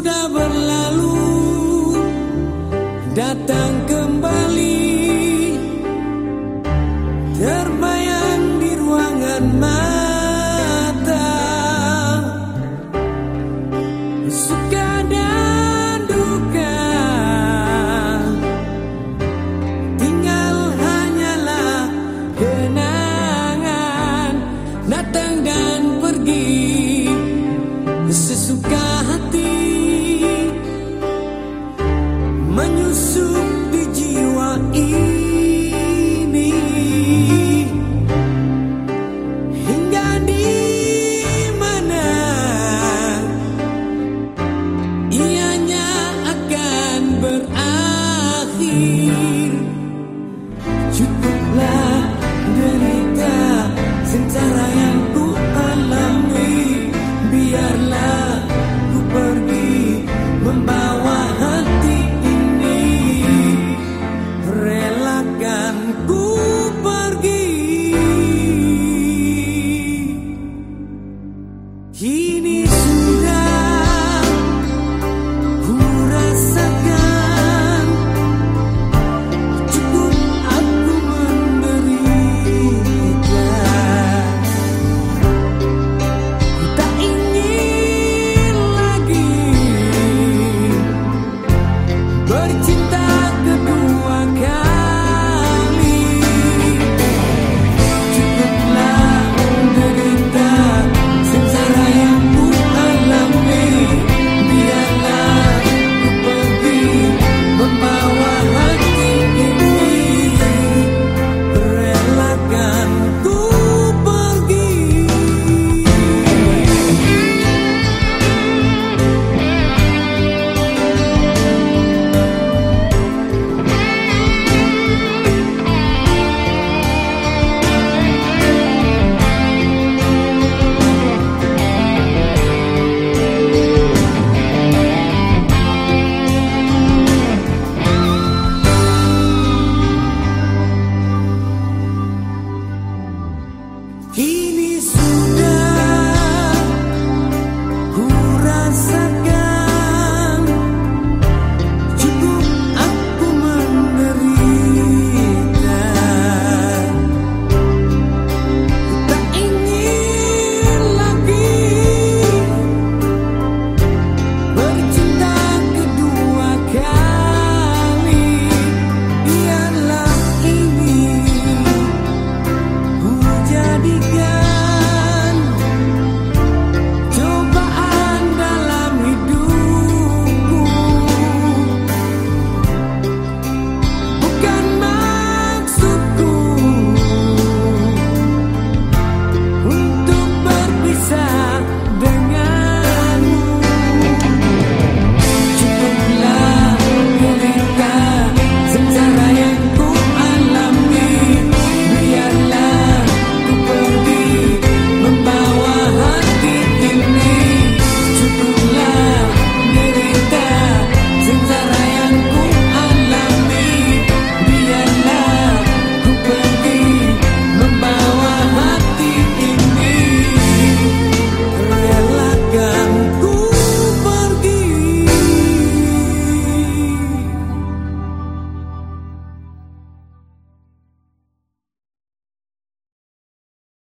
sudah berlalu datang kembali. Terbayang di ruangan mata. Suka berakhir. Cukuplah derita secara yang ku alami. Biarlah ku pergi membawa hati ini. Relakan ku pergi. Kini sudah